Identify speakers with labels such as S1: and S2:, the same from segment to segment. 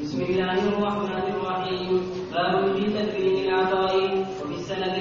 S1: بسم الله الرحمن الرحيم. باب في تدبير العطاء وفي السند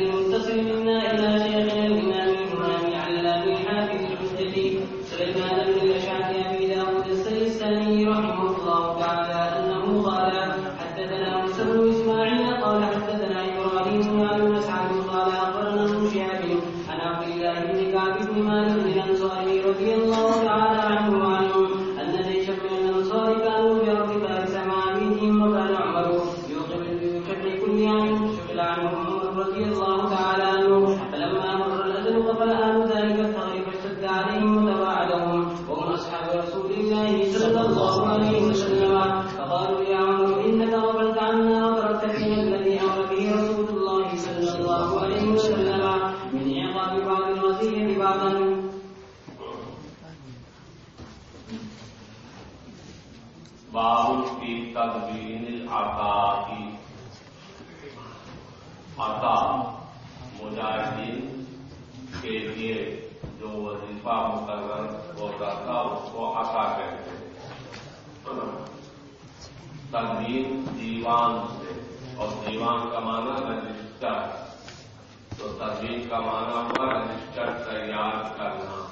S2: کا معنی ہوا رجسٹر تیار کرنا۔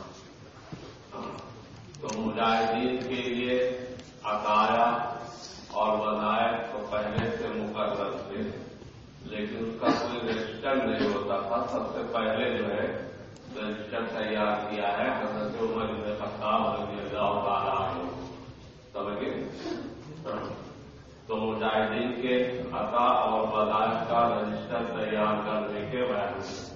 S2: تو مجاہدین کے لیے عطایا اور وظائف تو پہلے سے مقرر تھے، لیکن اس کا کوئی رجسٹر نہیں ہوتا تھا۔ سب سے پہلے جو ہے رجسٹر تیار کیا ہے، حضرت عمر بن خطاب رضی اللہ تعالیٰ سمجھے؟ تو مجاہدین کے عطا اور وظائف کا رجسٹر تیار کرنے کے بعد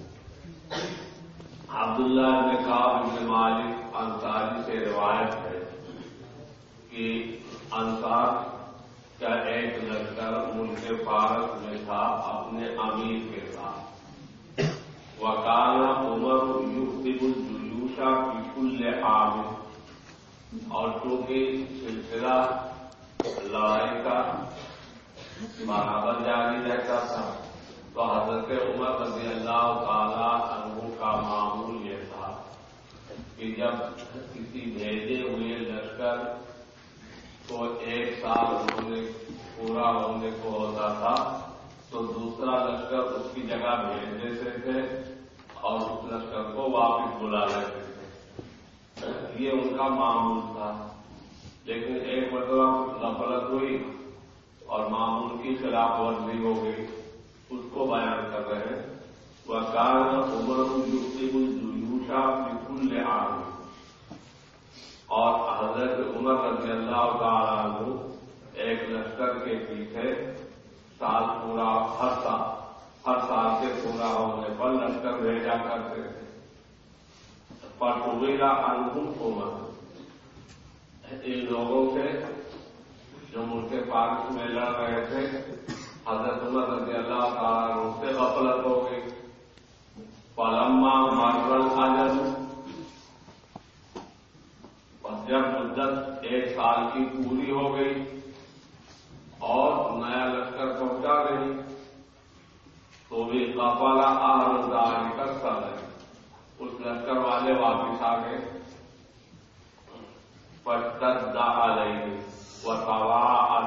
S2: عبداللہ نے کہا مالک انصاری سے روایت ہے کہ انصار کا ایک لشکر ملک فارس میں تھا اپنے امیر کے ساتھ۔ وکالا عمر یوسف الجلوشا کی کل عامر اور چونکہ سلسلہ لڑائی کا برابر جاری رہتا تھا، تو حضرت عمر رضی اللہ تعالی کا معمول یہ تھا کہ جب کسی بھیجے ہوئے لشکر کو ایک سال ہونے پورا ہونے کو ہوتا تھا، تو دوسرا لشکر اس کی جگہ بھیج دیتے تھے اور اس لشکر کو واپس بلا لیتے تھے۔ یہ ان کا معمول تھا۔ لیکن ایک مطلب غفلت ہوئی اور معمول کی خلاف ورزی ہو گئی اس کو بیان کر رہے ہیں وہ کار عمر یوتی الجوشا بالکل آگے اور حضرت عمر رضی اللہ تعالیٰ عنہ ایک لشکر کے پیچھے سال پورا ہر سال ہر سال سے پورا ہونے پر لشکر بھیجا کرتے تھے گا ٹویلا انگم کو مت ان لوگوں سے جو ملک پاک میں لڑ رہے تھے حضرت عمر رضی اللہ تعالیٰ عنہ سے غفلت ہو گئی پلما ماربل آجر جب مدت ایک سال کی پوری ہو گئی اور نیا لشکر پہنچا گئی تو بھی کپالا آرزاری کا سر ہے اس لشکر والے واپس آ گئے پشتد آ رہی وہ توا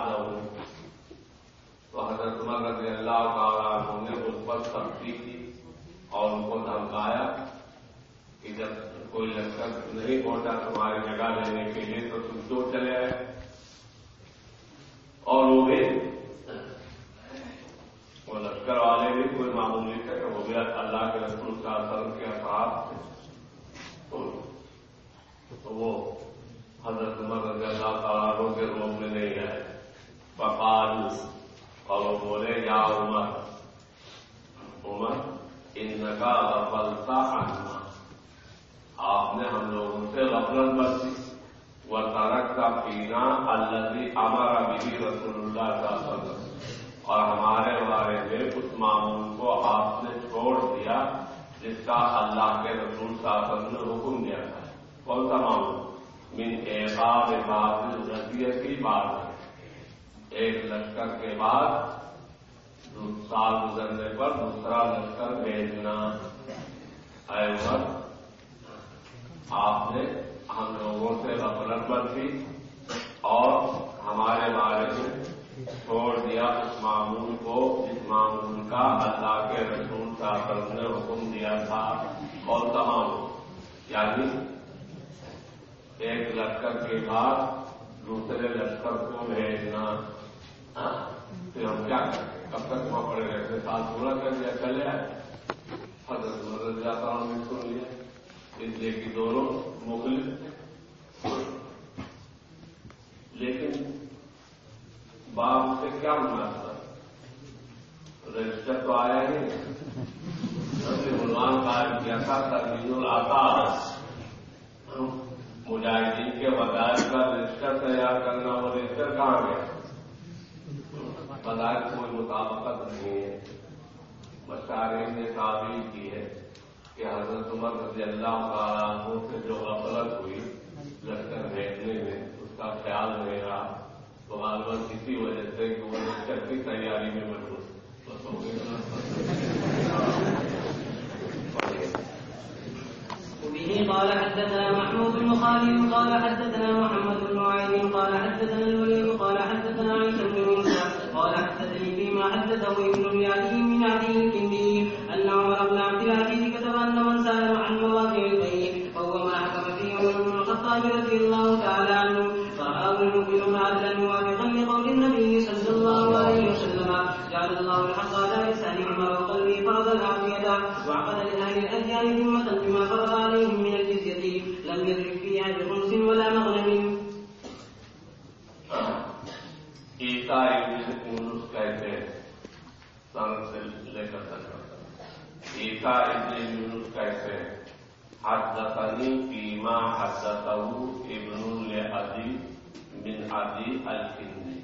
S2: تو حضرت عمر رضی اللہ تعالیٰ عنہ نے اس پر سختی کی اور ان کو دھمکایا کہ جب کوئی لشکر نہیں پہنچا تمہاری جگہ لینے کے لیے تو تم تو چلے آئے اور وہ بھی وہ لشکر والے بھی کوئی معمولی تھے وہ بھی اللہ کے رسول کا اثر کے اثرات تھے تو وہ حضرت عمر رضی اللہ تعالیٰ کے روم میں نہیں آئے پکال اور وہ بولے یا عمر. عمر ان کا غفلتا آنا آپ نے ہم لوگوں سے غفلت برتی وہ ترک کا پینا الزی ہمارا بھی رسول اللہ کا سب اور ہمارے بارے میں اس معمول کو آپ نے چھوڑ دیا، جس کا اللہ کے رسول شاسن نے حکم دیا تھا۔ کون سا معمول؟ من احباب باد رسیت کی بات ہے۔ ایک لشکر کے بعد سال گزرنے پر دوسرا لشکر بھیجنا اے وقت آپ نے ہم لوگوں سے غفلت برتی اور ہمارے بارے میں چھوڑ دیا اس معمول کو۔ جس معمول کا اللہ کے رسول صاحب نے حکم دیا تھا۔ اور تمام یعنی ایک لشکر کے بعد دوسرے لشکر کو بھیجنا۔ ہاں؟ پھر ہم کیا کریں؟ کب تک وہاں پڑے رہتے سال پورا کر دیا چلے آئے حضرت بدل جاتا ہوں نے سن لیا اس لیے کہ دونوں مغل لیکن باپ سے کیا مناسب رجسٹر تو آیا نہیں۔ عنوان قائم کیا تھا، ترمیم آتا مجاہدین کے وظائف کا رجسٹر تیار کرنا وہ رجسٹر کہاں گیا؟ وظائف کوئی مطابقت نہیں ہے۔ مشارین نے تعبیر کی ہے کہ حضرت عمر رضی اللہ تعالیٰ سے جو غفلت ہوئی لشکر بھیجنے میں، اس کا خیال نہیں رہا تو غالباً کسی وجہ سے کہ وہ لشکر کی تیاری میں مشہور
S1: وبه قال حدثنا محمود بن خالد، قال حدثنا محمد بن عين قال حدثنا الوليد، قال حدثنا عيسى بن قال حدثني فيما حدثه ابن لعلي من عدي الكندي
S2: تک ابن یونس کہتے ہیں حدثنی فیما حدثه ابن لعدی من عدی الکندی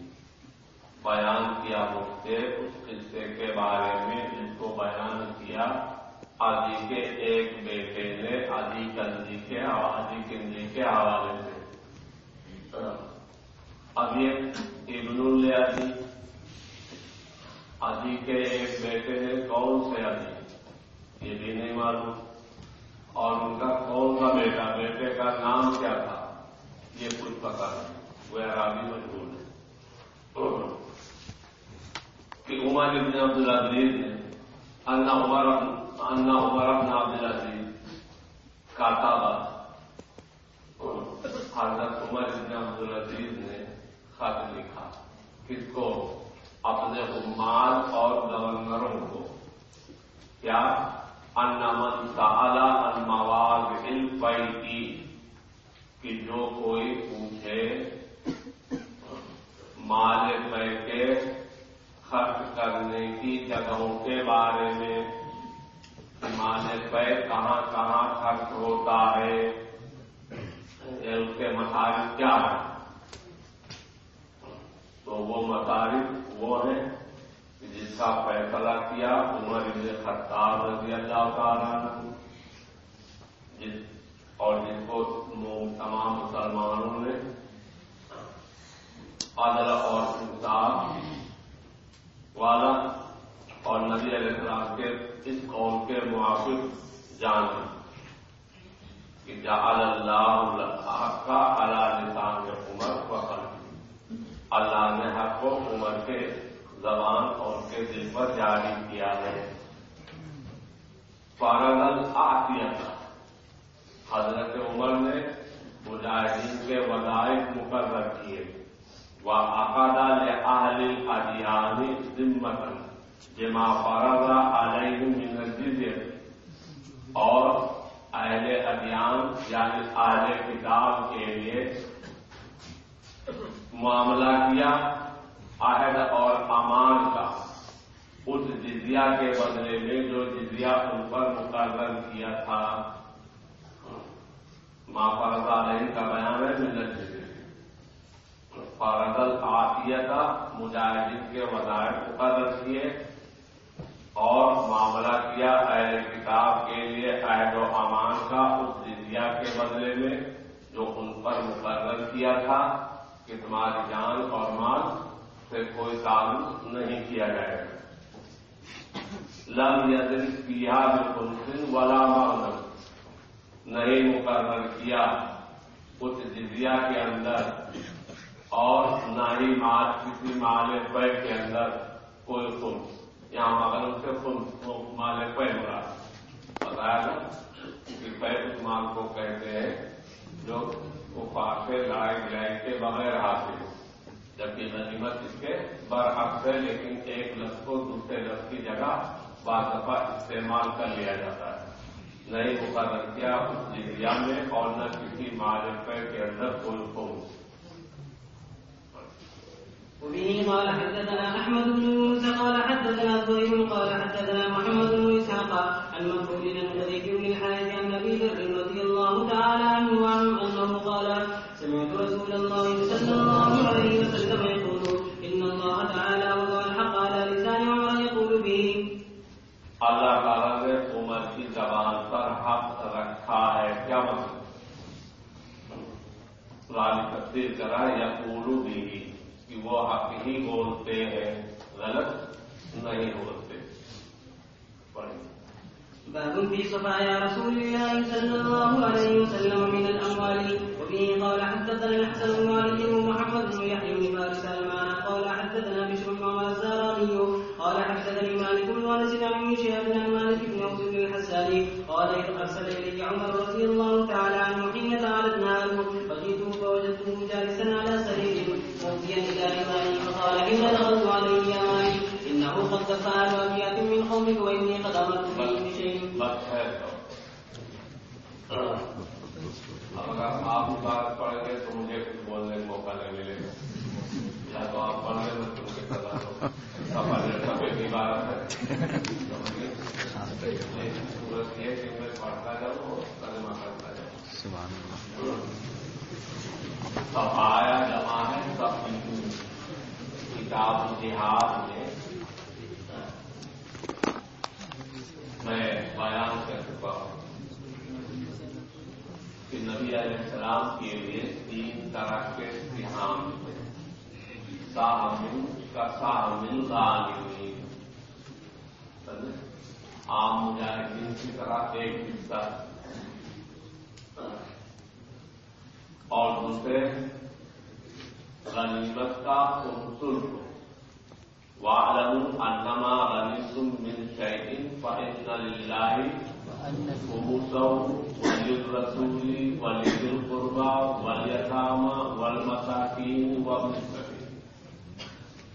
S2: بیان کیا مجھ سے اس قصے کے بارے میں جس کو بیان کیا۔ آدی کے ایک بیٹے نے آدی کندی کے آدی کندی کے حوالے سے۔ اب یہ ابن العدی آدی کے ایک بیٹے نے کون سے آدی یہ بھی نہیں معلوم۔ اور ان کا کون سا بیٹا؟ بیٹے کا نام کیا تھا؟ یہ کچھ پتا نہیں۔ وہ عرابی مجبور ہے۔ کہ عمر ابن عبد العزیز نے انا عمر انا عمر ابن عبد العزیز کاتابہ حضرت عمر ابن عبد العزیز نے خط لکھا۔ کس کو اپنے عمال اور گورنروں کو کیا ان من سالا ان مواد کی کہ جو کوئی پوچھے، مال پہ کے خرچ کرنے کی جگہوں کے بارے میں مال پہ کہاں کہاں خرچ ہوتا ہے یہ اس کے مصارف کیا ہے تو وہ مصارف وہ ہیں۔ جس کا فیصلہ کیا، عمر ابن خطاب رضی اللہ تعالیٰ جس اور جس کو تمام مسلمانوں نے عدل اور انصاف والا اور نبی علیہ السلام کے اس قوم کے موافق جانا کہ جعل اللہ کا اللہ نسان عمر فخر اللہ نے حق کو عمر کے زبان اور کے دل پر جاری کیا ہے فارغل حضرت عمر نے مجاہدین کے وظائف مقرر کیے۔ وہ عقادہ اہل ادیانی ذمتن جما جی فرض علیہ من الجزیہ اور اہل ادیان یعنی اہل کتاب کے لیے معاملہ کیا، عہد اور امان کا۔ اس جزیہ کے بدلے میں جو جزیہ ان پر مقرر کیا تھا۔ ماں فرض علیہ کا بیان ہے، ملت جزیہ فرض آفیتا مجاہدین کے وظائف مقرر کیے اور معاملہ کیا اہل کتاب کے لیے عہد و امان کا اس جزیہ کے بدلے میں جو ان پر مقرر کیا تھا۔ کہ تمہاری جان اور مال سے کوئی تعلق نہیں کیا جائے گا۔ لم یدن کیا بالکل ولا مغنم نہیں مقرر کیا. کچھ جزیا کے اندر اور نہ ہی مال کسی مال پے کے اندر کوئی خون یہاں مگر سے خون مال پے ہو رہا بتایا نا کہ پے اس مال کو کہتے ہیں جو کفار سے لڑائی لڑائی کے بغیر حاصل جبکہ غنیمت اس کے برحق ہے، لیکن ایک لفظ کو دوسرے لفظ کی جگہ بعض دفعہ استعمال کر لیا جاتا ہے۔ نہیں مقرر کیا اس جگہ میں اور نہ کسی معرفے کے اندر کوئی قوم
S1: وبه قال حدثنا احمد بن موسى قال حدثنا زهير قال حدثنا محمد بن اسحاق عن مخرج الذي بن الحارث عن ابي ذر رضي الله تعالى عنه وعنه انه قال، سمعت رسول
S2: کیا مطلب قرآن تفسیر کرا یا اولو بھی کہ وہ حق ہی بولتے ہیں غلط نہیں بولتے
S1: باب في صفايا رسول الله صلى الله عليه وسلم من الاموال وفيه قال حدثنا الحسن بن علي ومحمد بن يحيى بن فارس المعنى قال حدثنا بشر بن عمر الزهراني قال حدثني مالك بن انس عن شهاب عن مالك بن اوس بن الحساني، قال
S2: بات پڑھ گے تو مجھے کچھ بولنے کا موقع نہیں ملے گا یا تو آپ پڑھ لیں تو مجھے پتا ہے صورت یہ کہ میں پڑھتا جاؤں اور کرتا جاؤں سب آیا جمع ہے سب کتاب جہاد میں میں بیان کر چکا ہوں کہ نبی علیہ السلام کے لیے تین طرح کے امتحان تھے ساحمل کا ساحمل غالبی عام مجاہدین کی طرح ایک حصہ اور دوسرے غنیمت کا عنصر کو وَاعْلَمُوا أَنَّمَا غَنِمْتُم مِّن شَيْءٍ فَإِنَّ لِلَّهِ خُمُسَهُ وَلِلرَّسُولِ وَلِذِي الْقُرْبَىٰ وَالْيَتَامَىٰ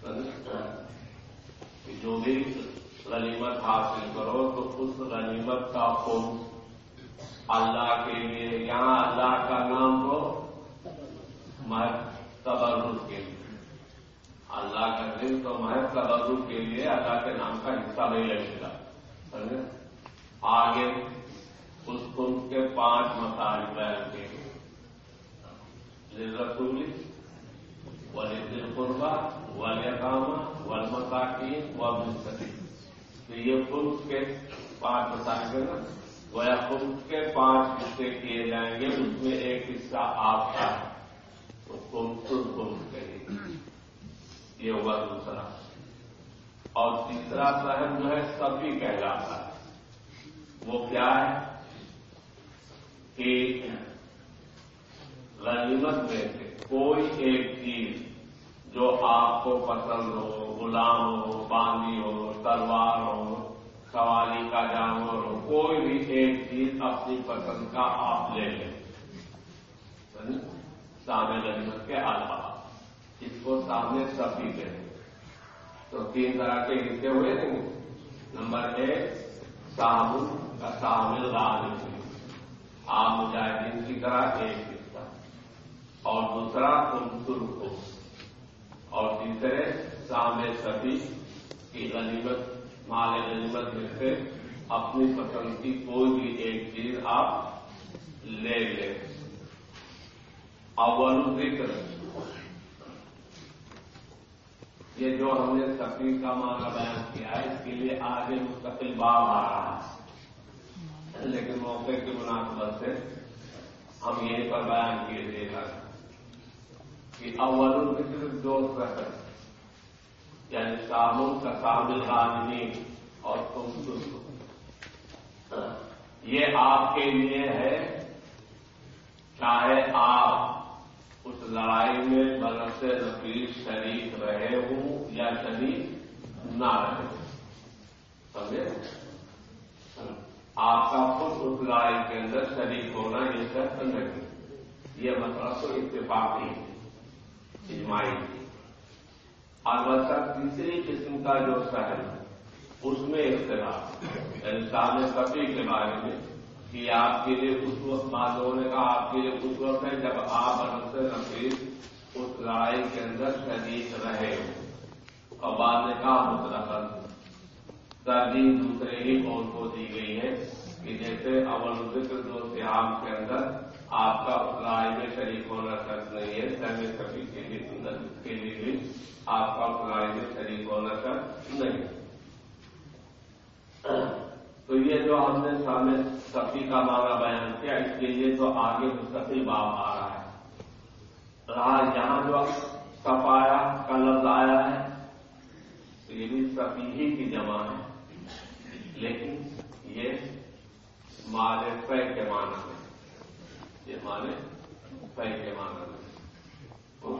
S2: کہ جو بھی غنیمت حاصل کرو تو اس غنیمت کا خود اللہ کے لیے یہاں اللہ کا نام کو محض تبرک کے لیے اللہ کا دن تو محض تبرک کے لیے اللہ کے نام کا حصہ نہیں لگے گا سمجھے آگے اس کن کے پانچ مسائل بیان کے رسولی ولی دل قربا ولی کاما مساکی و سکی تو یہ خود کے پانچ مسائل کے نا؟ گویا خود کے پانچ حصے کیے جائیں گے، اس میں ایک حصہ آپ کا ہے۔ تو کم خود کہیے یہ ہوا دوسرا۔ اور تیسرا سہن جو ہے، سبھی کہلاتا ہے۔ وہ کیا ہے؟ کہ غنیمت میں سے کوئی ایک چیز جو آپ کو پسند ہو، غلام ہو باندھی ہو تلوار ہو، سواری کا جانور ہو، کوئی بھی ایک چیز اپنی پسند کا آپ لے لیں۔ یعنی سامنے غنیمت کے علاوہ اس کو سامنے سبھی کہیں تو تین طرح کے حصے ہوئے نہیں نمبر ایک سامل کا سامل غالب آپ مجاہدین کی طرح ایک حصہ۔ اور دوسرا عنصر کو۔ اور تیسرے سامنے سبھی کی غنیمت، مال غنیمت میں سے اپنی پسند کی کوئی بھی ایک چیز آپ لے لیں۔ اول ذکر۔ یہ جو ہم نے تقریر کا معنی بیان کیا ہے، اس کے لیے آگے مستقل باب آ رہا ہے۔ لیکن موقع کی مناسبت سے ہم یہیں پر بیان کیے دے گا کہ اول الفطر دوست رہتا یعنی کاموں کا کامل آدمی اور تم دوست یہ آپ کے لیے ہے۔ چاہے آپ اس لڑائی میں برس رفیق شریک رہے ہوں یا شریک نہ رہے ہوں۔ سمجھے؟ آپ کا خود اس لڑائی کے اندر شریک ہونا یہ شرط نہیں۔ یہ مطلب تو اتفاقی ہے اجماعی البتہ تیسری قسم کا جو شہر اس میں اختلاف۔ یعنی انسان کبھی کے بارے میں کہ آپ کے لیے اس وقت بات نے کہا آپ کے لیے اس وقت ہے، جب آپ انسر نفیس اس لڑائی کے اندر شریک رہے۔ اور بعد نے کہا مطلب ترجیح دوسرے ہی قول کو دی گئی ہے کہ جیسے اول ذکر دو سیام کے اندر آپ کا اپلائی میں شریک ہونا شرط نہیں ہے سہم کبھی کے لیے کے لیے بھی آپ کا اپلائی میں شریک ہونا شرط نہیں۔ تو یہ جو ہم نے سامنے سفی کا معنی بیان کیا، اس کے لیے تو آگے مستقل باپ آ رہا ہے۔ رہا یہاں جو سفایا کا لفظ آیا ہے، تو یہ بھی سفی ہی کی جمع ہے۔ لیکن یہ مال کے معنی میں یہ مال پے کے معنی میں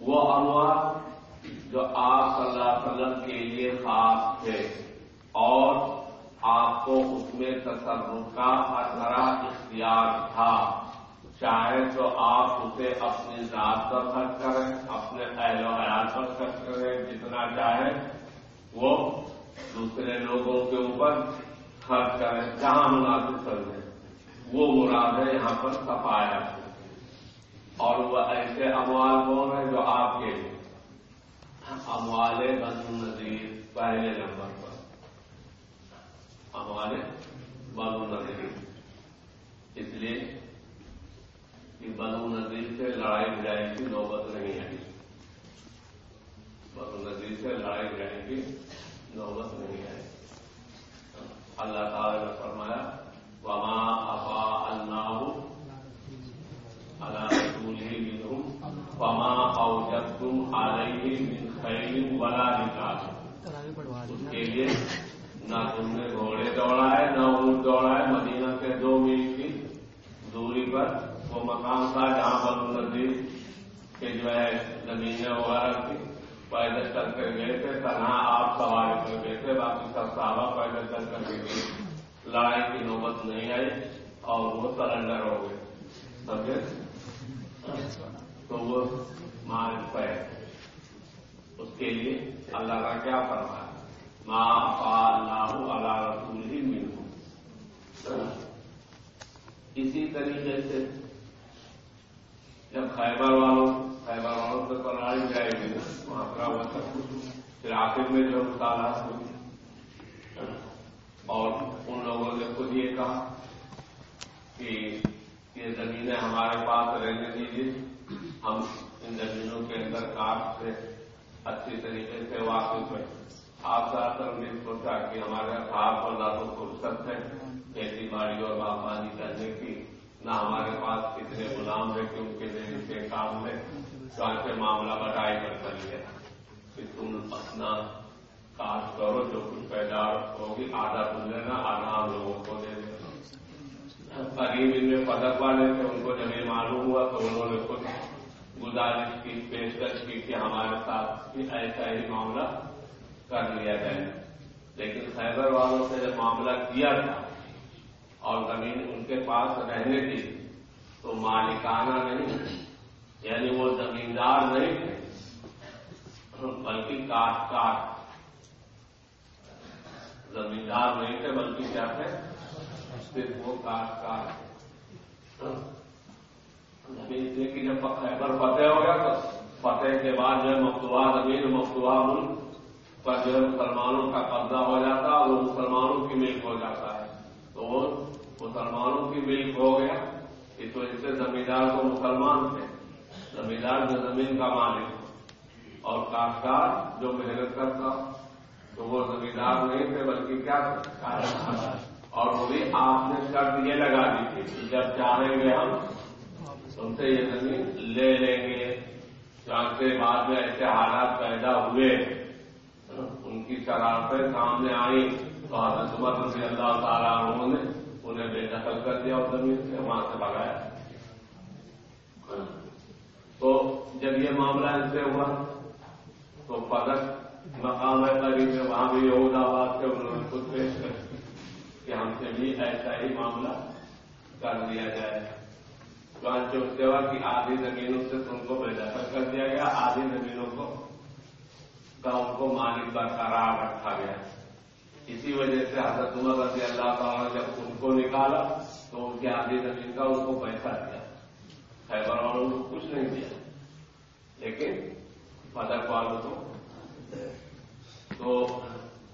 S2: وہ انوار جو آپ صلی اللہ علیہ وسلم کے لیے خاص تھے اور آپ کو اس میں تصرف کا اثرا اختیار تھا۔ چاہے تو آپ اسے اپنی ذات پر خرچ کریں، اپنے اہل و عیال پر خرچ کریں، جتنا چاہیں، وہ دوسرے لوگوں کے اوپر خرچ کریں جہاں مناسب سمجھیں وہ مراد ہے یہاں پر سفایا اور وہ ایسے اموال کون ہیں جو آپ کے اموال بن نظیر پہلے نمبر پر۔ اموال بن نظیر اس لیے کہ بنو نظیر سے لڑائی بجائی کی نوبت نہیں آئی بنو نظیر سے لڑائی بجائی کی نوبت نہیں آئی اللہ تعالی نے فرمایا، وما افا اللہ اللہ رسول ہی منہم وما اوجبتم علیہ من خیر ولا نکاح اس کے لیے نہ تم نے گھوڑے دوڑائے، نہ اونٹ دوڑائے، مدینہ کے دو میل کی دوری پر وہ مقام تھا جہاں بنو نظیر کے جو ہے زمینیں وغیرہ کی پیدل چل کر گئے تھے، تنہا آپ سواری کر گئے تھے۔ باقی سب صحابہ پیدل چل کر کے گئے لڑائی کی نوبت نہیں آئی اور وہ سرنڈر ہو گئے۔ سمجھے؟ تو وہ مار پہ اس کے لیے اللہ کا کیا فرما ہے ماں اللہ اللہ رسول ہی مل اسی طریقے سے جب خیبر والوں خیبر والوں سے جائے گی وہاں کا وہ سب کچھ پھر آخر میں جو مطالعات ہوئی اور ان لوگوں نے خود یہ کہا کہ یہ زمینیں ہمارے پاس رہنے دیجیے ہم ان زمینوں کے اندر کاٹ سے اچھی طریقے سے واقف ہیں۔ آپ زیادہ تر نے سوچا کہ ہمارے ہاتھ اور دانتوں کو فرصت ہے کھیتی باڑی اور باغبانی کرنے کی۔ نہ ہمارے پاس کتنے غلام ہیں کہ ان کے ذریعے سے کام میں سے معاملہ بٹائی کر کر لیا کہ تم اپنا کاج کرو، جو کچھ پیدار ہوگی، آدھا تم لینا، آدھا ہم لوگوں کو دے دینا۔ قریب ان میں پدک والے تھے، ان کو جب یہ معلوم ہوا تو انہوں نے خود گزارش کی، پیشکش کی کہ ہمارے ساتھ بھی ایسا ہی معاملہ کر لیا جائے۔ لیکن خیبر والوں سے جب معاملہ کیا تھا اور زمین ان کے پاس رہنے کی، تو مالکانہ نہیں یعنی وہ زمیندار نہیں تھے، بلکہ کاٹ کاٹ۔ زمیندار نہیں تھے، بلکہ کیا تھے؟ صرف وہ کاٹ کاٹ۔ زمین کی جب خیبر فتح ہو گیا، تو فتح کے بعد جو ہے مفتوا زمین مفتوا ملک پر جو ہے مسلمانوں کا قبضہ ہو جاتا اور وہ مسلمانوں کی ملک ہو جاتا ہے۔ تو وہ مسلمانوں کی ملک ہو گیا، اس وجہ سے زمیندار کو مسلمان تھے۔ زمیندار جو زمین کا مالک اور کاشتکار جو محنت کرتا تو وہ زمیندار نہیں تھے، بلکہ کیا اور وہ بھی آپ نے شرط یہ لگا دی تھی کہ جب چاہیں گے ہم ان سے یہ زمین لے لیں گے۔ چانچے بعد میں ایسے حالات پیدا ہوئے، ان کی شرارتیں سامنے آئی تو حضرت عمر رضی اللہ تعالیٰ عنہ نے انہیں بے دخل کر دیا اور زمین سے وہاں سے بگایا تو جب یہ معاملہ ان سے ہوا، تو فدق مقام ہے قریب میں، وہاں بھی یہود آباد کے انہوں نے خود پیش کر کہ ہم سے بھی ایسا ہی معاملہ کر دیا جائے۔ جو سیوا کی آدھی زمینوں سے تم کو بےدخل کر دیا گیا، آدھی زمینوں کو کا ان کو مالک برقرار رکھا گیا۔ اسی وجہ سے حضرت عمر رضی اللہ تعالیٰ نے جب ان کو نکالا، تو ان کی آدھی زمین کا ان کو پیسہ دیا۔ خیبر والوں کو کچھ نہیں دیا۔ لیکن فدق والوں کو تو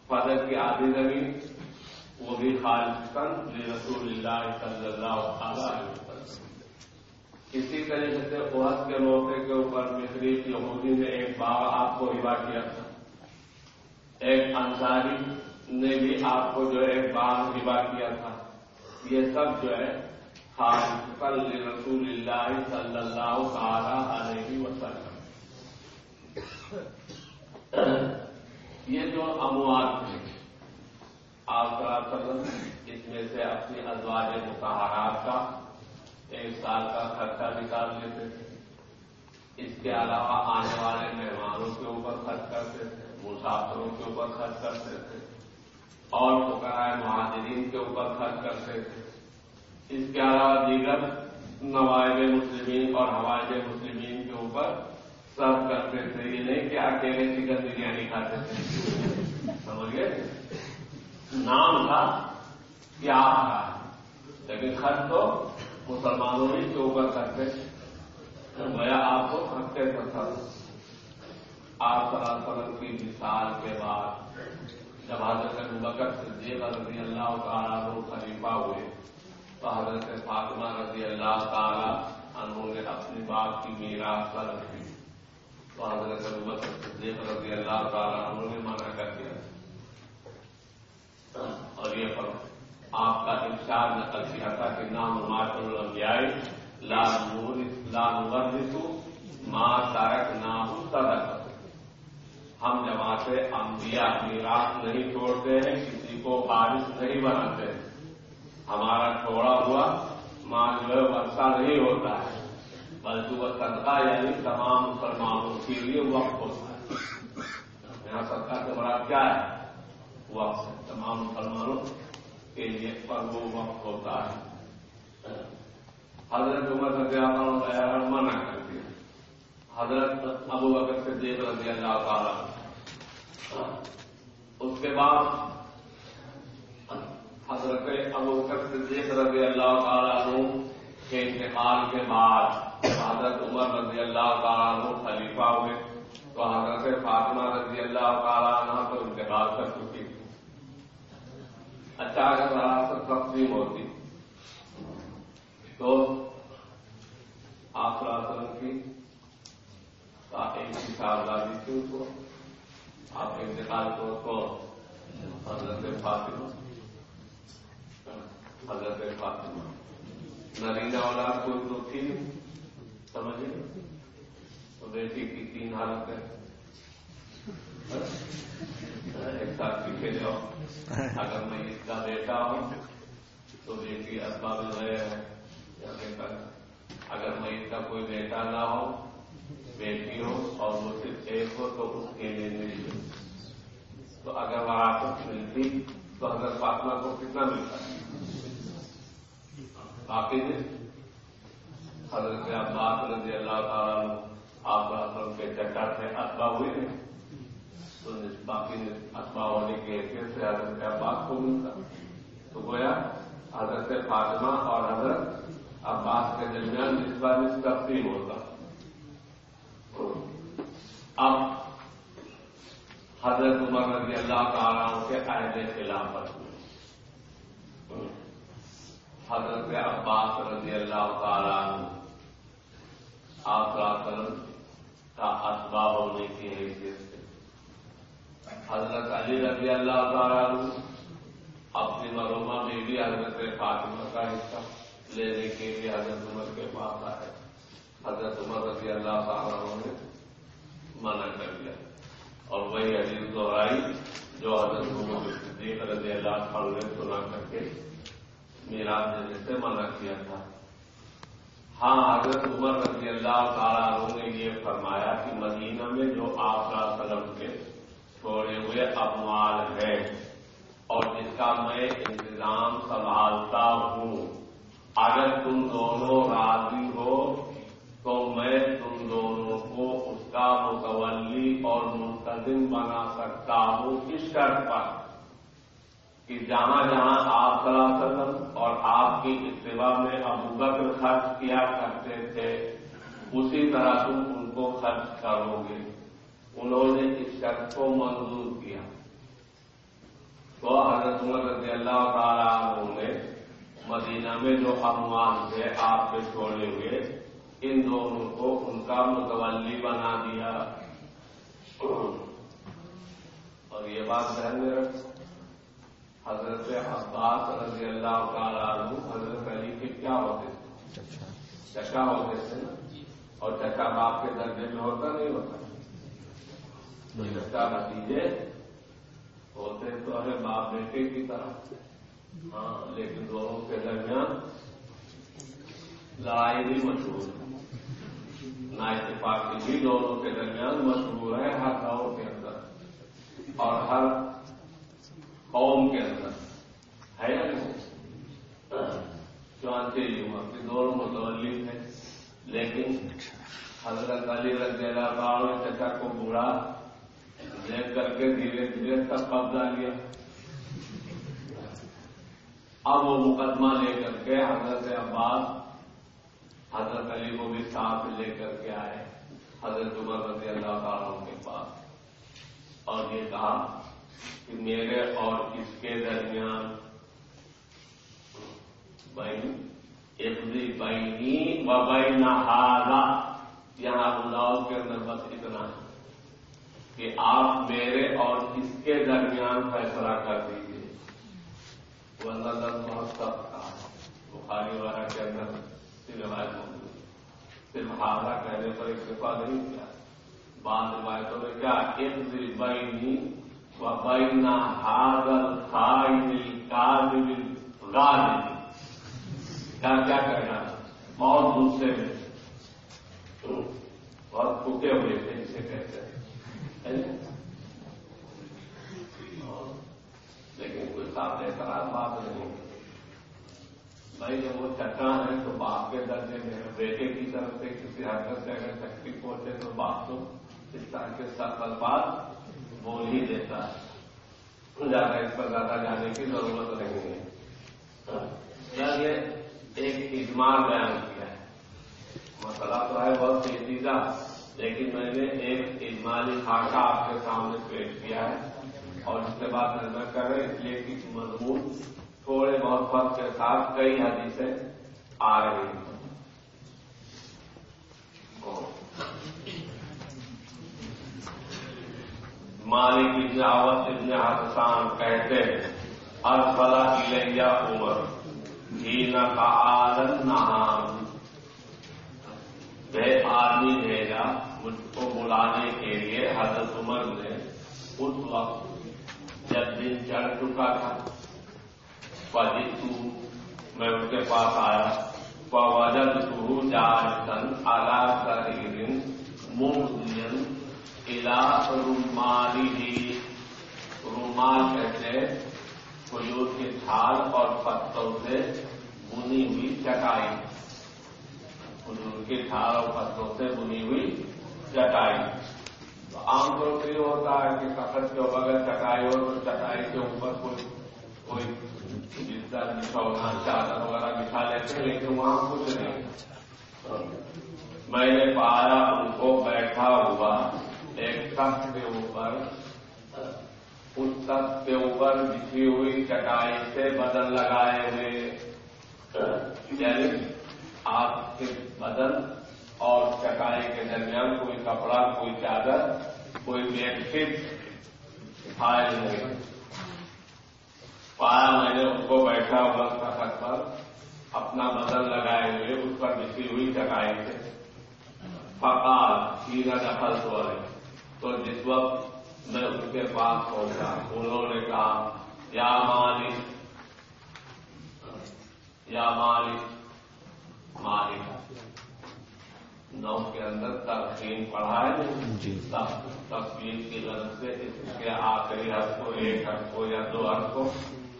S2: فدق کی آدھی زمین، وہ بھی خالص رسول اللہ صلی اللہ علیہ وسلم۔ اسی طریقے سے عہد کے موقع کے اوپر مصری یہودی نے ایک باغ آپ کو ہوا کیا تھا۔ ایک انصاری نے بھی آپ کو جو ہے ایک باغ ہوا کیا تھا۔ یہ سب جو ہے خالص رسول اللہ صلی اللہ تعالی علیہ وسلم۔ یہ جو اموات ہیں، آپ کا اس میں سے اپنی ازواج متحرات کا ایک سال کا خرچہ نکال لیتے تھے اس کے علاوہ آنے والے مہمانوں کے اوپر خرچ کرتے تھے مسافروں کے اوپر خرچ کرتے تھے اور فکرائے مہاجرین کے اوپر خرچ کرتے تھے اس کے علاوہ دیگر نوائب مسلمین اور ہوائب مسلمین کے اوپر سرو کرتے تھے، یہ نہیں کہ اکیلے چکن بریانی کھاتے تھے۔ سمجھ گئے نام تھا کیا تھا لیکن خرچ تو مسلمانوں ہی کے اوپر کرتے گیا آپ کو ہفتے تھا آپ سلام کی مثال کے بعد جب حضرت بکر صدیق رضی اللہ تعالیٰ خلیفہ ہوئے حضرت فاطمہ رضی اللہ تعالیٰ انہوں نے اپنی بات کی میرا طلب کی تو حضرت بکر صدیق رضی اللہ تعالیٰ انہوں نے منع کر دیا۔ اور یہ پر آپ کا ارشاد نقل کیا تھا کہ نام ماٹر الانبیاء لا نور لا نورث ما ترک نام صدق ہم جماعت انبیاء میراث نہیں چھوڑتے ہیں، کسی کو بارش نہیں بناتے۔ ہمارا چھوڑا ہوا ماں جو ہے ورثہ نہیں ہوتا ہے، بلکہ وہ صدقہ یعنی تمام مسلمانوں کے لیے وقت ہوتا ہے۔ یہاں صدقہ سے بڑا کیا ہے؟ وقت تمام مسلمانوں کے لیے پر وہ وقت ہوتا ہے۔ حضرت عمر رضی اللہ عنہ منع کر دیا۔ حضرت ابو بکر سے دیکھ رضی اللہ تعالیٰ اس کے بعد حضرت ابو بکر رضی اللہ تعالیٰ عنہ کے انتقال کے بعد حضرت عمر رضی اللہ تعالیٰ عنہ خلیفہ ہوئے تو حضرت فاطمہ رضی اللہ تعالیٰ عنہ کو انتقال کر چکی۔ اچھا اگر وراثت تقسیم ہوتی۔ تو آپ کی ایک صاحبزادی تھی اس کو آپ انتقال کو حضرت فاطمہ حضرت فاطمہ نرینا اولاد کوئی تو تھی سمجھے تو بیٹی کی تین حالتیں ایک ساتھ پیچھے جاؤ اگر میں اس کا بیٹا ہوں، تو بیٹی اسباب رہے یا بیٹا۔ اگر میں اس کا کوئی بیٹا نہ ہو، بیٹی ہو، اور وہ صرف ایک ہو، تو اس کے لیے ملی تو اگر وراثت ملتی، تو اگر فاطمہ کو کتنا ملتا؟ باقی نے حضرت عباس رضی اللہ تعالیٰ آپ کے چکر سے اسبا ہوئے تو باقی اسما ہونے کی حیثیت سے حضرت عباس کو ملتا تو گویا حضرت فاطمہ اور حضرت عباس کے درمیان اس بار اس تقسیم ہوتا۔ اب حضرت عمر رضی اللہ تعالیٰ کے قاعدے خلافت۔ ہوئے حضرت عباس رضی اللہ تعالیٰ آپ کا اسباب ہونے کی حیثیت سے۔ حضرت علی رضی اللہ تعالیٰ اپنی مروما میں بھی حضرت فاطمہ کا حصہ لینے کے لیے حضرت عمر کے پاس آئے۔ حضرت عمر رضی اللہ تعالیٰ نے منع کر دیا۔ اور وہی عزیز دوہرائی جو حضرت عمر صدیق رضی اللہ تعالیٰ نے سنا کر کے میرا دینے سے منع کیا تھا۔ ہاں حضرت عمر رضی اللہ تعالیٰ عنہ نے یہ فرمایا کہ مدینہ میں جو آپ کا سلم کے چھوڑے ہوئے اموال ہے اور جس کا میں انتظام سنبھالتا ہوں، اگر تم دونوں راضی ہو، تو میں تم دونوں کو اس کا متولی اور منتظم بنا سکتا ہوں۔ اس شرط پر؟ کہ جہاں جہاں آپ صلی وسلم اور آپ کی اتباع میں ابو بکر خرچ کیا کرتے تھے، اسی طرح تم ان کو خرچ کرو گے۔ انہوں نے اس شرط کو منظور کیا۔ تو حضرت عمر رضی اللہ تعالیٰ عنہ نے مدینہ میں جو اموال تھے آپ کے چھوڑے ہوئے، ان دونوں کو ان کا متولی بنا دیا۔ اور یہ بات دھیان میں رکھ حضرت عباس رضی اللہ تعالیٰ حضرت علی کے کیا ہوتے تھے؟ چچا ہوتے تھے اور چچا باپ کے درجے میں ہوتا نہیں ہوتا؟ چچا نتیجے ہوتے تو ہمیں باپ بیٹے کی طرح۔ ہاں لیکن دونوں کے درمیان لڑائی بھی مشہور ہے۔ نا اتفاقی بھی دونوں کے درمیان مشہور ہے، ہر گاؤں کے اندر اور ہر قوم کے اندر ہے یا نہیں چانچے یوں کہ دونوں متولی تھے لیکن حضرت علی رضی اللہ تعالی چچا کو بوڑھا۔ دیکھ کر کے دھیرے دھیرے سب قبضہ لیا۔ اب وہ مقدمہ لے کر کے حضرت عباس، حضرت علی کو بھی ساتھ لے کر کے آئے، حضرت عمر رضی اللہ تعالیٰ کے پاس۔ اور یہ کہا کہ میرے اور اس کے درمیان ابری بینی و بین ہارا یہاں بلاؤ کے اندر بس اتنا ہے کہ آپ میرے اور اس کے درمیان فیصلہ کر دیجیے وہ اللہ بہت سخت تھا بخاری وغیرہ کے اندر روایت موجود صرف ہارا کہنے پر ایک دفعہ نہیں کیا۔ بعض روایتوں میں کیا ابری بینی وبين هذا الخائن الكاذب الغالب۔ کیا کیا کہنا بہت دوسرے میں۔ بہت ٹوٹے ہوئے تھے جسے کہتے ہیں۔ جی؟ لیکن کوئی سامنے خراب بات نہیں بھائی، جب وہ چچا ہے تو باپ کے درجے میں بیٹے کی طرف سے کسی حرکت سے اگر تکلیف پہنچے تو باپ تو اس طرح کے ساتھ الفاظ بول ہی دیتا ہے۔ زیادہ اس پر زیادہ جانے کی ضرورت نہیں ہے۔ ہاں، یہ ایک اجمال بیان کیا مسئلہ تو ہے بہت پیچیدہ لیکن میں نے ایک اجمالی خاکہ آپ کے سامنے پیش کیا ہے اور اس کے بعد نظر کر رہے اس لیے کہ مضمون تھوڑے بہت فرق کے ساتھ کئی حدیثیں آ رہی ہیں۔ مالک ابن عوت ابن حسان کہتے ہیں ارفلا الیہ عمر ہی نہ کا آدن نہان بے آدمی بھیجا مجھ کو بلانے کے لیے حضرت عمر نے اس وقت جب دن چڑھ چکا تھا۔ میں اس کے پاس آیا۔ وجد تو جاج سن الا سر مون رومالی ہی۔ رومال کہتے کھجور کی تھال اور پتوں سے بنی ہوئی چٹائی۔ کی تھال اور پتوں سے بنی ہوئی چٹائی۔ تو عام طور پر یہ ہوتا ہے کہ کپڑ کے بغیر چٹائی ہو تو چٹائی کے اوپر کوئی کوئی بستر بچھونا چادر وغیرہ بچھا لیتے ہیں، لیکن وہاں کچھ نہیں۔ میں نے پایا ان کو بیٹھا ہوا، ایک تخت کے اوپر، اس تخت کے اوپر بچھی ہوئی چٹائی سے بدن لگائے ہوئے یعنی آپ بدن اور چٹائی کے درمیان کوئی کپڑا، کوئی چادر، کوئی بیڈ شیٹ فائل نہیں پایا میں نے اس کو بیٹھا ہوا تخت پر، اپنا بدن لگائے ہوئے، اس پر بچھی ہوئی چٹائی سے۔ فقال سیرا دخل تو رہے تو جس وقت میں اس کے پاس پہنچا، انہوں نے کہا، یا مالک یا مالک مالک۔ نو کے اندر تقسیم پڑھا ہے۔
S3: جی۔
S2: تقسیم کی غرض سے اس کے آخری حرف کو ایک حرف کو یا دو حرف کو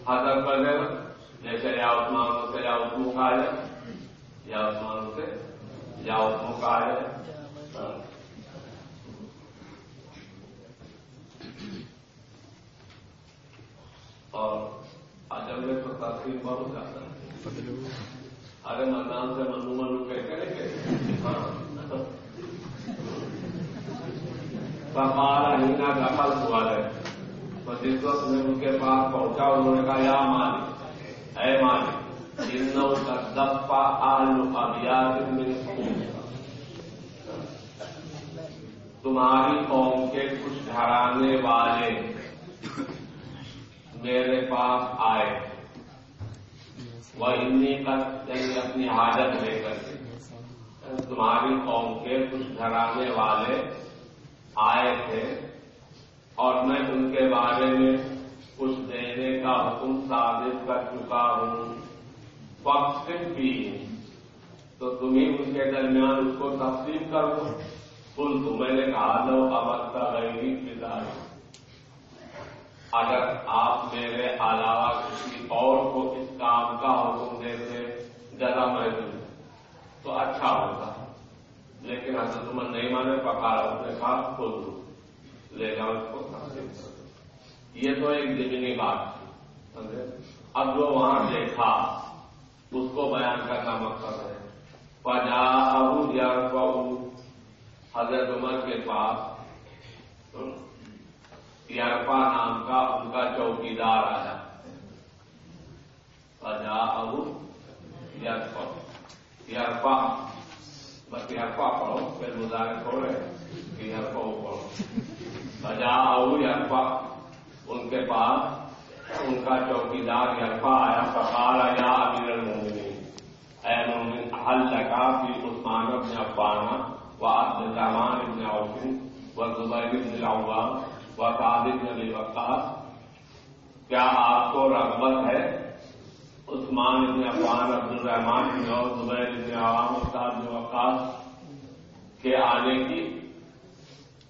S2: حضر کر دینا جیسے یا عثمان سے یا اتمو کہا جائے یا عثمان سے یا اتمو کہا جائے اور اجب میں تو تقسیم بہت زیادہ ہے۔ ارے مردان سے منو منو کہ کریں گے ہمارا ہنگا دخل ہوا ہے۔ تو جس وقت میں ان کے پاس پہنچا، انہوں نے کہا، یا مالک، اے مالک جنوں کا دفا آلو ابیات میں تمہاری قوم کے کچھ گھرانے والے میرے پاس آئے۔ وہ انی کا اپنی حاجت لے کر کے تمہاری قوم کے کچھ گھرانے والے آئے تھے اور میں ان کے بارے میں کچھ دینے کا حکم ثابت کر چکا ہوں۔ وقت بھی تو تمہیں ان کے درمیان اس کو تقسیم کر دو کل تو میں نے کہا، لو کا گئی پدائی اگر آپ میرے علاوہ کسی اور کو اس کام کا حکم دیتے زیادہ محدود تو اچھا ہوتا۔ لیکن حضرت عمر نہیں مانے پکارا اس نے کہا خود لے جاؤ اس کو۔ تقسیم یہ تو ایک زمینی بات تھی، سمجھے؟ اب جو وہاں دیکھا، اس کو بیان کرنا مقصد ہے۔ پجا ابو یا حضرت عمر کے پاس۔ یارپا نام کا ان کا چوکیدار آیا۔ پجا ابو یارپا یارپا بس یارپا پڑھو پھر مظاہرے چھوڑے کہ یارپا وہ پڑھو پجا ابو یارپا ان کے پاس ان کا چوکیدار یارپا آیا پکارا یا امیر المومنین اے مومن حل لگا کہ عثمان ابن عفان و عبد الرحمان ابن عوفن و زبیر ابن العوام و قابل وقاص کیا آپ کو رغبت ہے عثمان ابن عفان عبد الرحمان ابن اور زبیر ابن عوام اور قابل وقاص کے آنے کی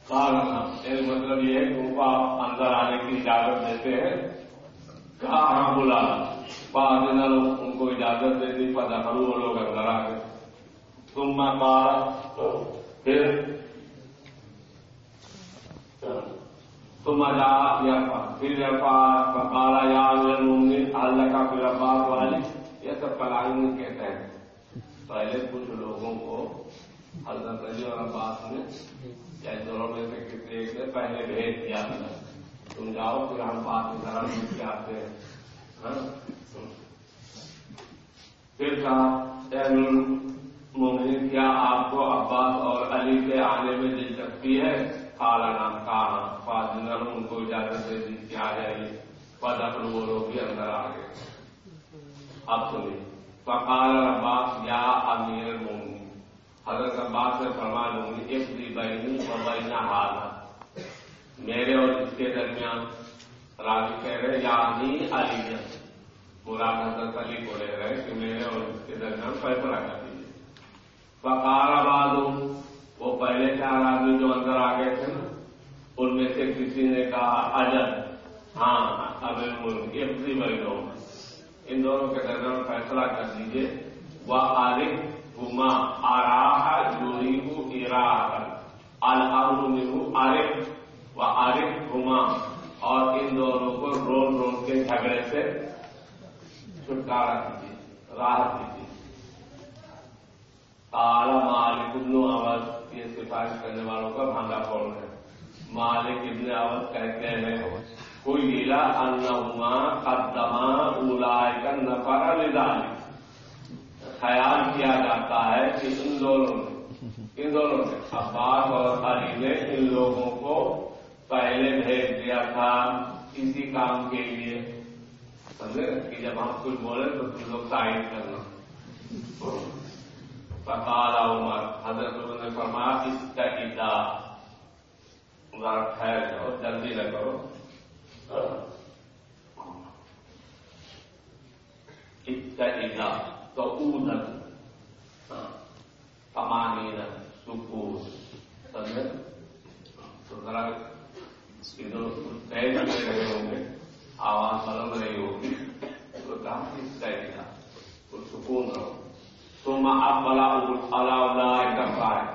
S2: کارن ایک مطلب یہ ہے کہ ان کو آپ اندر آنے کی اجازت دیتے ہیں۔ کہا ہاں بولا۔ بعد لوگ ان کو اجازت دے دی پتا کرو وہ لوگ اندر آ گئے۔ تم میں پارا پھر تم اجا یا پھر پکارا یا اللہ کا پھر عباس والے یہ سب پلائی کہتے ہیں پہلے کچھ لوگوں کو حضرت علی اور عباس نے یا دونوں میں سے کسی ایک نے پہلے بھیج دیا تھا۔ تم جاؤ، پھر ہم بات میں ذرا مل کے آتے ہیں۔ ہاں؟ پھر کہا مومن کیا آپ کو عباس اور علی کے آنے میں دلچسپی ہے؟ کالا نام کہا فاضنر ان کو اجازت دے دی کہ آ جائیے پدخل وہ لوگ بھی اندر آ گئے اب سنیے فقال عباس یا امیر مومن حضرت عباس سے فرما لوں گی ایک دی بہنی اور بہنا حال میرے اور اس کے درمیان راوی کہہ رہے یعنی علی جن مراد حضرت علی کو لے رہے کہ میرے اور اس کے درمیان فیصلہ کر دیجیے فقار آباد وہ پہلے چار آدمی جو اندر آ گئے تھے نا، ان میں سے کسی نے کہا اجب ہاں اب ابھی بہنوں ان دونوں کے درمیان فیصلہ کر دیجیے وہ عارف گما آراہ جوری کو ارا الحمد عارف و عارف گما اور ان دونوں کو رول رول کے جھگڑے سے چھٹکارا دیجیے راحت دیجیے کالا مالک ابن اول یہ سفارش کرنے والوں کا بھانگا پڑ ہے۔ مالک ابن اول کہتے ہیں، کوئی لیلا انما قدما اولا کا نفارا خیال کیا جاتا ہے کہ ان دونوں نے، ان دونوں نے عباس اور علی نے ان لوگوں کو پہلے بھیج دیا تھا کسی کام کے لیے۔ سمجھے؟ کہ جب ہم کچھ بولے تو تم لوگ سائڈ کرنا۔ فقال عمر، حضرت عمر نے فرمایا، اس کا ادا ذرا ٹھہر جاؤ جلدی نہ کرو۔ اس کا ادا تو ادھر کمانی سکون۔ سمجھے؟ تو ذرا ادھر طے کر رہے ہوں گے، آواز بدل رہی ہوگی۔ تو کافی طے کیا تو سکون رہو۔ تو ماں آپ بلا اللہ کرتا ہے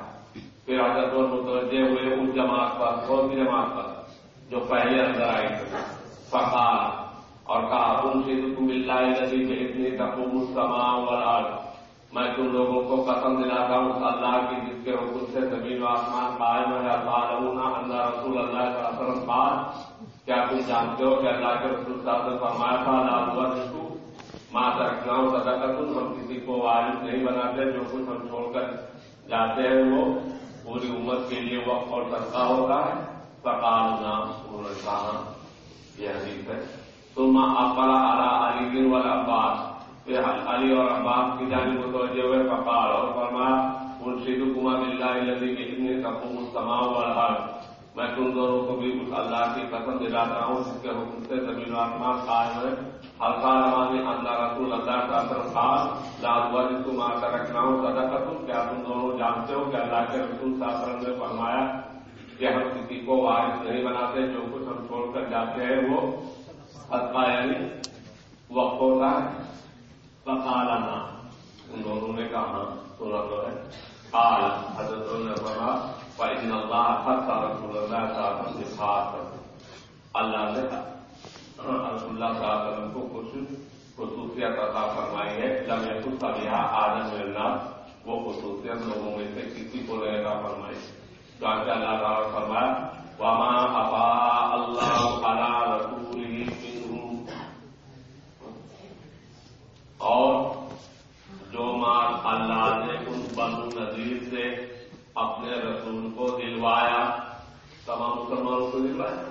S2: پھر حضرت اور متوجہ ہوئے، اس جماعت پر کون سی جماعت پر، جو پہلے اندر آئی تھی۔ فقال، اور کہا تم سے تم اللہ نبی کے اتنے تقوم السماء والارض۔ میں تم لوگوں کو قسم دلاتا ہوں، اس اللہ کی جس کے حکم سے زمین و آسمان قائم ہے۔ اللہ اللہ رسول اللہ صلی اللہ علیہ وسلم بعد۔ کیا تم جانتے ہو کہ اللہ کے رسول صلی اللہ علیہ وسلم فرمایا تھا لال رسو ماں رکھنا ہوں سدا کر ہم کسی کو وارث نہیں بناتے، جو کچھ ہم چھوڑ کر جاتے ہیں وہ پوری امت کے لیے وقت اور سستا ہوتا ہے۔ فقال نام پورا کہاں یہ حدیث ہے۔ تو ماں اپلا اعلیٰ علی دن والا عباس پھر علی اور عباس کی جانب متوجہ ہوئے، فقال اور فرمایا مرشید کمار اللہ لذی کے اتنے تقوم السماء والارض۔ میں تم دونوں کو بھی اس اللہ کی قسم دلاتا ہوں، جس کے حکم سے زمین و آسمان قائم ہے حلقہ روانے اللہ رسول اللہ کا اثر خاص لال ورد تم آ کر رکھنا ہوں سدا تم کیا تم دونوں جانتے ہو کہ اللہ کے رسول صاحب نے فرمایا کہ ہم کسی کو وارث نہیں بناتے، جو کچھ ہم چھوڑ کر جاتے ہیں وہ حلقہ یعنی وقت ہوتا ہے۔ فقالنا ان دونوں نے کہا ہاں، سنا تو ہے۔ قال، حضرت نے فرما فإن اللہ حتى رسول اللہ صلی اللہ علیہ اللہ نے رسول اللہ صلی اللہ علیہ وسلم کو کچھ خصوصیت عطا فرمائی ہے۔ جب یہ کچھ طبیعہ آدم اللہ وہ خصوصیت لوگوں میں سے کسی کو نہیں عطا فرمائی۔ چانچہ اللہ تعالیٰ فرمایا، وما ابا اللہ علی رسول ہی اور جو مال اللہ نے ان بنو نذیر سے اپنے رسول کو دلوایا، تمام مسلمانوں کو دلوایا۔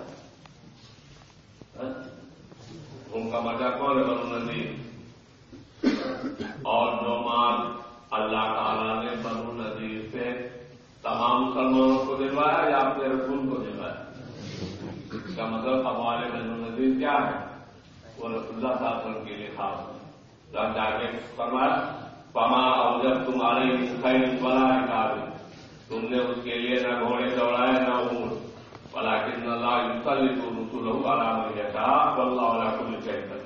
S2: ان کا مزہ کون ہے بنو نذیر؟ اور جو مال اللہ تعالی نے بنو نذیر سے تمام مسلمانوں کو دلوایا یا اپنے رسول کو دلوایا؟ اس کا مطلب ہمارے بنو نذیر کیا ہے؟ وہ رسول اللہ صاحب کے لیے خاص آگے فرمایا پما اور جب تمہارے خیر بنا نکال تم نے اس کے لیے نہ گھوڑے دوڑائے نہ اونٹ۔ بلا کتنا لاگ انسلی تو رسول آرام لیا تھا اللہ والا کو چیک کر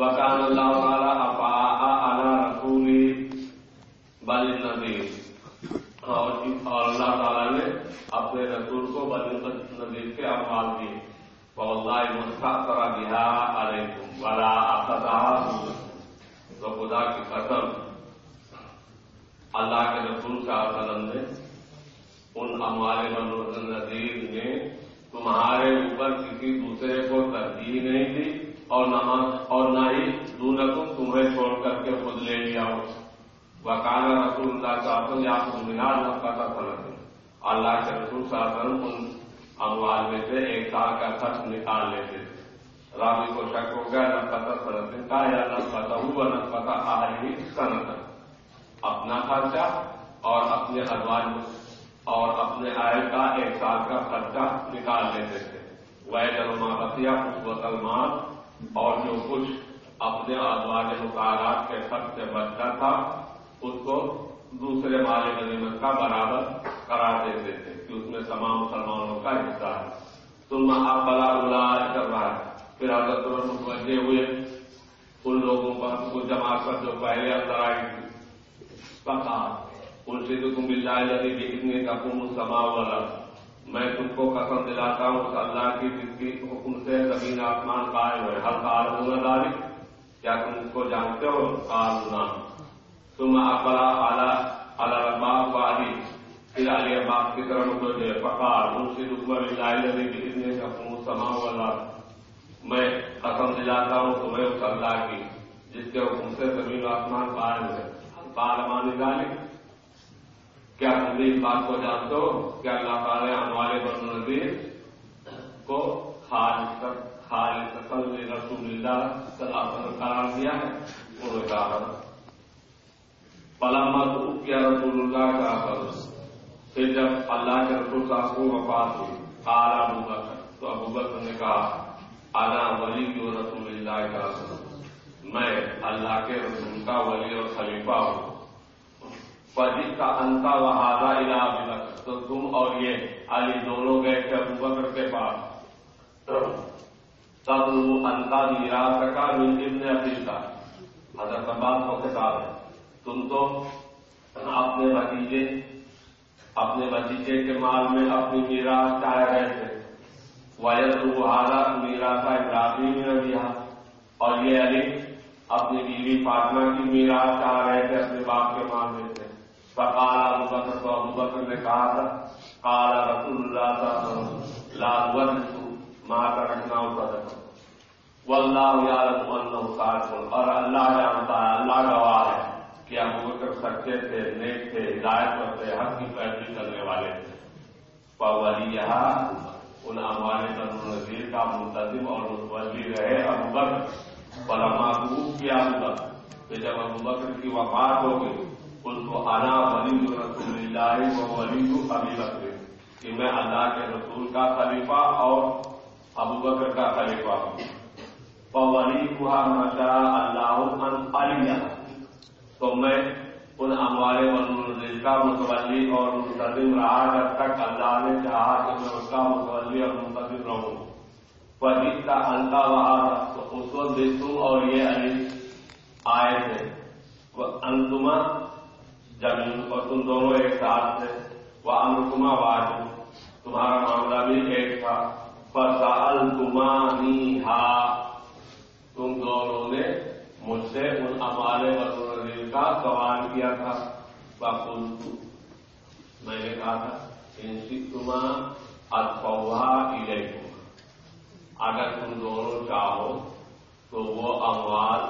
S2: وکان اللہ تعالیٰ افا اعلی رسولی بل نذیر۔ جی- اور اللہ تعالیٰ نے اپنے رسول کو بل نذیر کے افعال دیے۔ فواللہ مستقر بها علیکم ولا اقدار تو خدا کی قسم اللہ کے رسول صلی اللہ علیہ وسلم نے ان ہمارے بن نذیر نے تمہارے اوپر کسی دوسرے کو ترجیح نہیں دی اور نماز اور نہ ہی دونکم تمہیں چھوڑ کر کے خود لے لیا ہو۔ وکانا رسول اللہ صلی یا تو مینار کا تھا اللہ کے رسول صلی ان اموال میں سے ایک سال کا خرچ نکال لیتے تھے۔ راوی کو شک ہو گیا، نہ پتا سرد کا یا نہ پتا ہوا، نہ پتا آئی صنعت اپنا خرچہ اور اپنے ادوار اور اپنے آئے کا ایک سال کا خرچہ نکال لیتے تھے۔ وہ جرما بتیا مسلمان اور جو کچھ اپنے ادوار مقارات کے خرچ سے بچتا تھا، اس کو دوسرے مال غنیمت کا برابر قرار دیتے تھے، کہ اس میں تمام مسلمانوں کا حصہ ہے۔ تم آپ بلا کر رہا ہے پھر حضرت متوجہ ہوئے۔ ان لوگوں پر کچھ جماعت پر جو پہلے اندر آئی تھی پتا ان سے تو تم مل لگے کہ اتنے کا کم سما والا۔ میں تم کو قسم دلاتا ہوں اس اللہ کی جس کی حکم سے زمین آسمان قائم ہوئے، ہر کار ہونا داری کیا تم اس کو جانتے ہو؟ کار نام تم اقلا اعلی اعلی رباب والی پھر علی باپ کی طرف تو جو پکار ان سے دکھ لائے کتنے کا خون سما والا۔ میں قسم دلاتا ہوں تمہیں اس اللہ کی، جس کے حکم سے زمین آسمان قائم ہے پارمان نکالے کیا تم اس بات کو جانتے ہو کہ اللہ تعالیٰ ہمارے بن نظیر کو خالص خالص رسول اللہ صلی اللہ علیہ وسلم قرار دیا ہے؟ انہوں نے کہا پلامت کیا رسول اللہ کا فرض پھر جب اللہ کے رسول صاحب کو وفات ہوئی آلہ ابو بکر، تو ابو بکر نے کہا آلہ ولی جو رسول اللہ کا رسول۔ میں اللہ کے رسول کا ولی اور خلیفہ ہوں۔ فجی کا انتا و ہارا علاج تو تم اور یہ علی دونوں گئے تھے ابو بکر کے پاس۔ تب وہ انتا میرا سکا ابن ابل کا۔ حضرت عباس کو کتاب ہے۔ تم تو اپنے بھتیجے، اپنے بتیجے کے مال میں اپنی میرا چاہ رہے تھے۔ ویس بہارا میرا تھا ابراہیم نے دیا اور یہ علی اپنی بیوی فاطمہ کی میرا چاہ رہے تھے اپنے باپ کے مال سے۔ کالا ابو بکر، تو ابو بکر نے کہا تھا کالا رسول اللہ تھا لال ورد ماں کا رکھنا ہوتا تھا وہ اللہ اور اللہ جانتا ہے، اللہ گواہ ہے کہ ابو بکر سچے تھے، نیک تھے، ہدایت پر تھے حق کی پیروی کرنے والے تھے۔ پولی ان ہمارے بن نظیر کا منتظم اور متولی رہے۔ ابو بکر پلما خوب کیا ابو بکر کہ جب ابو بکر کی وفات ہو گئی ان کو آنا ولی رسول اللہ و ولی ابھی بکر، کہ میں اللہ کے رسول کا خلیفہ اور ابو بکر کا خلیفہ ہوں۔ پولی کو مشا اللہ علیہ، تو میں ان ہمارے منظر کا متولی اور منتظم رہا جب تک اللہ نے چاہا کہ میں اس کا متولی اور منتظم رہوں۔ وزیر کا انتا وہاں تو اس کو دیکھوں اور یہ علی آئے تھے۔ وہ انتما جب اور تم دونوں ایک ساتھ تھے۔ وہ انتما واجو تمہارا معاملہ بھی ایک تھا۔ فسال تمانی ہا تم دونوں نے مجھ سے ان ہمارے بدر کا سوال کیا تھا۔ باپل میں نے کہا تھا انسما ادفوا الحکم اگر تم دونوں چاہو تو وہ اموال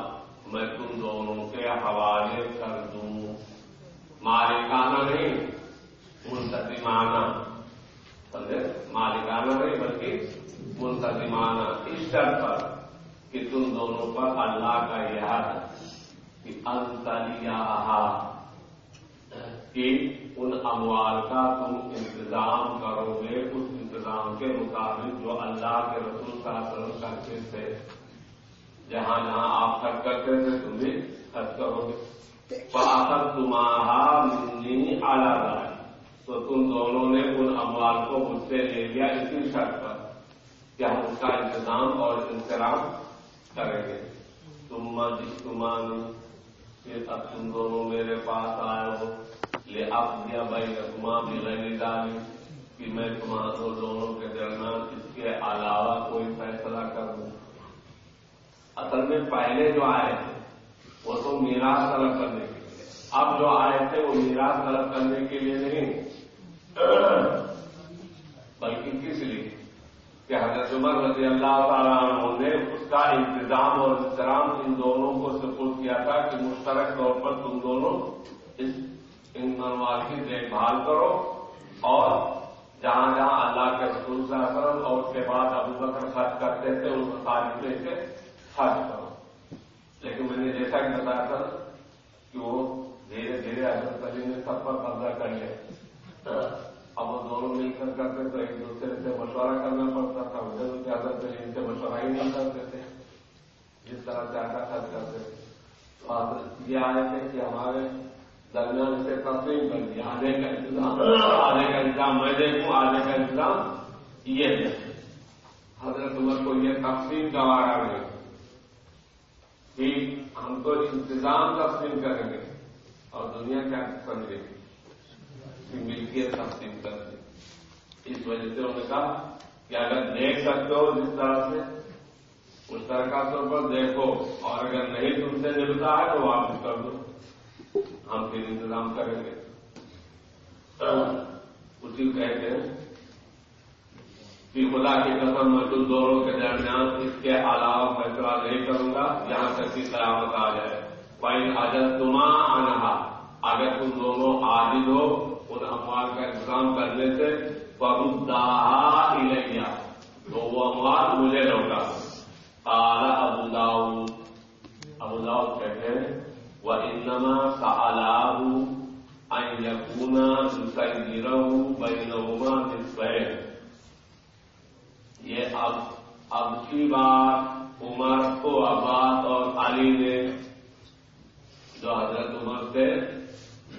S2: میں تم دونوں کے حوالے کر دوں۔ مالکانہ نہیں منتظمانہ سمجھے؟ مالکانہ نہیں، بلکہ منتظمانہ اس شرط پر کہ تم دونوں پر اللہ کا یاد کہ کہ ان اموال کا تم انتظام کرو گے، اس انتظام کے مطابق جو اللہ کے رسول کا وسلم کرتے تھے جہاں جہاں آپ خرچ کرتے تھے تم بھی خرچ کرو گے۔ پاکر تمہارا منی اعلیٰ تو تم دونوں نے ان اموال کو مجھ سے لے لیا اسی شرط پر کہ ہم اس کا انتظام اور انتظام کریں گے۔ تم تمہاری کہ اب تم دونوں میرے پاس آئے ہو۔ لے اب دیا بھائی تمام بھی لگی ڈالی کہ میں تمہارے دونوں کے درمیان اس کے علاوہ کوئی فیصلہ کر دوں۔ اصل میں پہلے جو آئے تھے وہ تو میراث طلب کرنے کے لیے۔ اب جو آئے تھے، وہ میراث طلب کرنے کے لیے نہیں۔ بلکہ کس لیے؟ کہ حضرت عمر رضی اللہ تعالیٰ عنہ نے اس کا انتظام اور احترام ان دونوں کو سپورٹ کیا تھا کہ مشترک طور پر تم دونوں اس ان منوال کی دیکھ بھال کرو اور جہاں جہاں اللہ کے رسول صلی اللہ علیہ وسلم اور اس کے بعد ابو بکر خرچ کرتے تھے ان کو تعریف لے کے خرچ کرو لیکن میں نے جیسا کہ بتایا تھا کہ وہ دھیرے دھیرے حضرت علی نے سب پر قبضہ کر لیا۔ اب وہ دونوں مل کر کرتے تو ایک دوسرے سے مشورہ کرنا پڑتا تھا۔ ادھر کیا کرتے ان سے مشورہ ہی نہیں کرتے تھے۔ جس طرح سے خرچ کرتے تھے۔ تو آپ یہ آئے تھے کہ ہمارے درمیان سے تسلیم کر دیا آدھے کا انتظام آدھے کا انتظام۔ میں دیکھوں آدھے کا انتظام یہ ہے۔ حضرت عمر کو یہ تقسیم گوارا نہیں کہ ہم تو انتظام تقسیم کریں گے اور دنیا کیا سمجھے گی ملکیت تقسیم کر دی۔ اس وجہ سے انہوں نے کہا کہ اگر دیکھ سکتے ہو جس طرح سے، اس طرح کا طور پر دیکھو۔ اور اگر نہیں تم سے ملتا ہے تو واپس کر دو۔ ہم پھر انتظام کریں گے اسی کہتے ہیں کہ خدا کی قسم میں تم دونوں کے درمیان اس کے علاوہ فیصلہ نہیں کروں گا جہاں تک کی قیامت آ جائے۔ پائن حاجت تما آنا اگر تم دونوں عادل ہو ان اموال کا انتظام کرنے سے الیا تو وہ اموال مجھے لوٹا۔ کالا ابو داؤد۔ ابو داؤد کہتے ہیں وہ انما کا الاؤ یقونا رہوں بینہما نصفین یہ اب اب کی بات عمر کو عباس اور علی نے جو حضرت عمر سے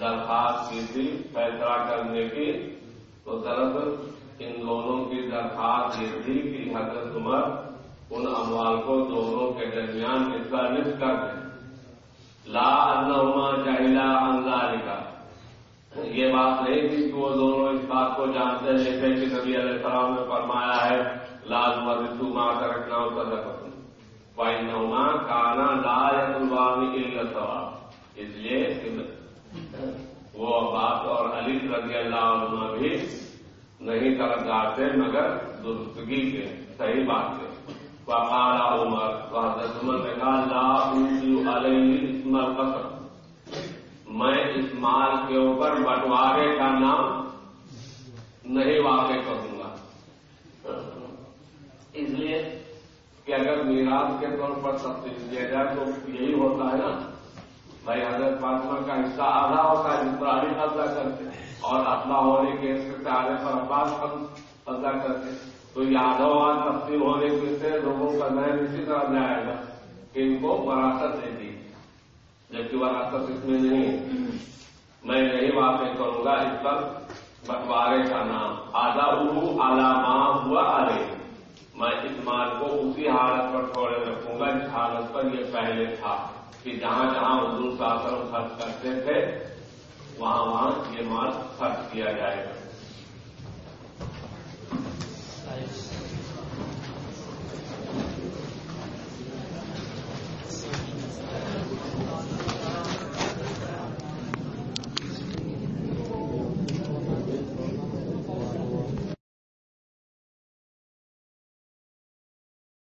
S2: درخواست کی تھی فیصلہ کرنے کی، تو دراصل ان دونوں کی درخواست یہ تھی کہ حضرت عمر ان اموال کو دونوں کے درمیان حصہ نصف کر دیں۔ لا انہما جہلا انزال کا یہ بات نہیں تھی کہ وہ دونوں اس بات کو جانتے جیسے کہ نبی علیہ السلام نے فرمایا ہے لال مرتو ماں کا رکھنا ہوتا تھا پائن کانا لا یقوانی ثواب اس لیے وہ عباس اور علی رضی اللہ عنہ بھی نہیں طرفدار تھے مگر درستگی کے، صحیح بات کے. وقال عمر حضرت عمر نے کہا، لا علیہ اسمر قسم میں اس مال کے اوپر بٹوارے کا نام نہیں واقع کروں گا۔ اس لیے کہ اگر میراث کے طور پر تفصیل دیا جائے تو یہی ہوتا ہے نا۔ بھائی حضرت فاطمہ کا حصہ آدھا ہوتا ہے جس پر علی قبضہ کرتے اور اپنا ہونے کے آنے پر عباس قبضہ کرتے تو یہ آدھا وہاں تفصیل ہونے کے سے لوگوں کا ذہن اسی طرح جائے گا کہ ان کو وراثت دے دی۔ جبکہ وراثت اس میں نہیں میں نہیں واقع کروں گا اس پر بٹوارے کا نام۔ آدھا اردو علامہ ہوا آلے میں اس مال کو اسی حالت پر چھوڑے رکھوں گا جس حالت پر یہ پہلے تھا کہ جہاں جہاں حضور صاحب خرچ کرتے تھے وہاں وہاں یہ مال خرچ کیا جائے گا۔